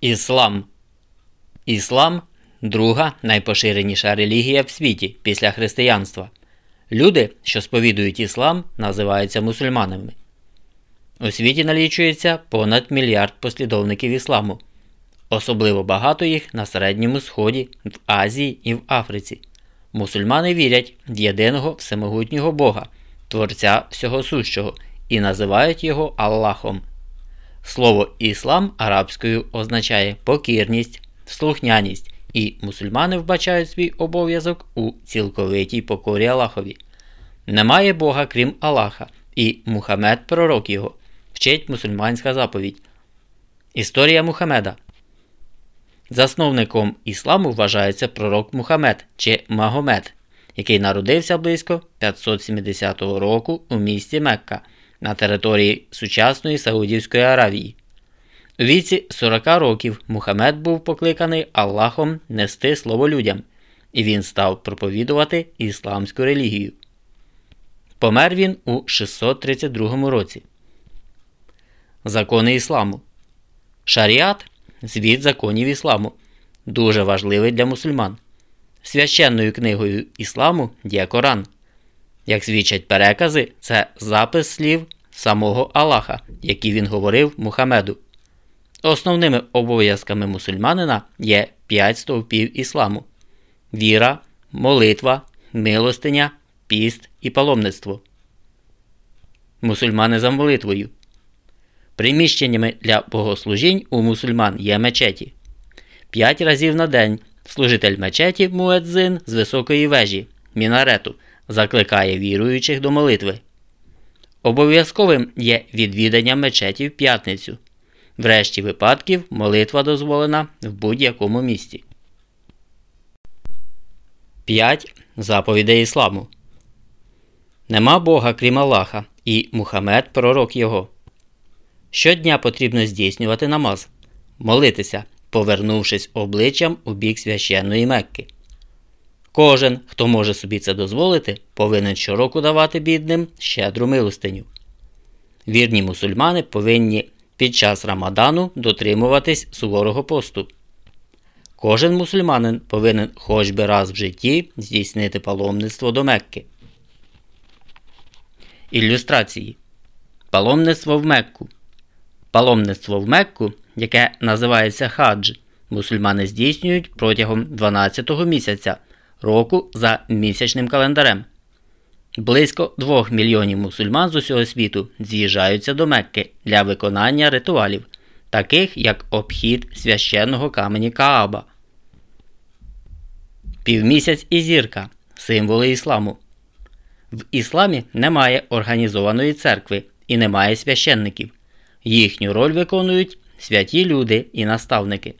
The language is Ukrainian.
Іслам Іслам друга найпоширеніша релігія в світі після християнства. Люди, що сповідують іслам, називаються мусульманами. У світі налічується понад мільярд послідовників ісламу. Особливо багато їх на Середньому Сході, в Азії і в Африці. Мусульмани вірять в єдиного всемогутнього Бога, Творця всього сущого, і називають його Аллахом. Слово іслам арабською означає покірність, слухняність, і мусульмани вбачають свій обов'язок у цілковитій покорі Аллахові. Немає Бога крім Аллаха, і Мухаммед пророк його, вчить мусульманська заповідь. Історія Мухаммеда Засновником ісламу вважається пророк Мухаммед чи Магомед, який народився близько 570 року у місті Мекка на території сучасної Саудівської Аравії. У віці 40 років Мухаммед був покликаний Аллахом нести слово людям, і він став проповідувати ісламську релігію. Помер він у 632 році. Закони ісламу. Шаріат звіт законів ісламу, дуже важливий для мусульман. Священною книгою ісламу є Коран. Як свідчать перекази, це запис слів самого Аллаха, які він говорив Мухаммеду. Основними обов'язками мусульманина є п'ять стовпів ісламу: віра, молитва, милостиня, піст і паломництво. Мусульмани за молитвою. Приміщеннями для богослужінь у мусульман є мечеті. П'ять разів на день служитель мечеті Муедзин з високої вежі мінарету закликає віруючих до молитви. Обов'язковим є відвідання мечеті в п'ятницю. В решті випадків молитва дозволена в будь-якому місті. 5. Заповідей Ісламу Нема Бога крім Аллаха, і Мухаммед пророк Його. Щодня потрібно здійснювати намаз, молитися, повернувшись обличчям у бік священної Мекки. Кожен, хто може собі це дозволити, повинен щороку давати бідним щедру милостиню. Вірні мусульмани повинні під час Рамадану дотримуватись суворого посту. Кожен мусульманин повинен хоч би раз в житті здійснити паломництво до Мекки. Ілюстрації Паломництво в Мекку. Паломництво в Мекку, яке називається хадж, мусульмани здійснюють протягом 12-го місяця року за місячним календарем. Близько 2 мільйонів мусульман з усього світу з'їжджаються до Мекки для виконання ритуалів, таких як обхід священного камені Кааба. Півмісяць і зірка символи ісламу. В ісламі немає організованої церкви і немає священників. Їхню роль виконують святі люди і наставники.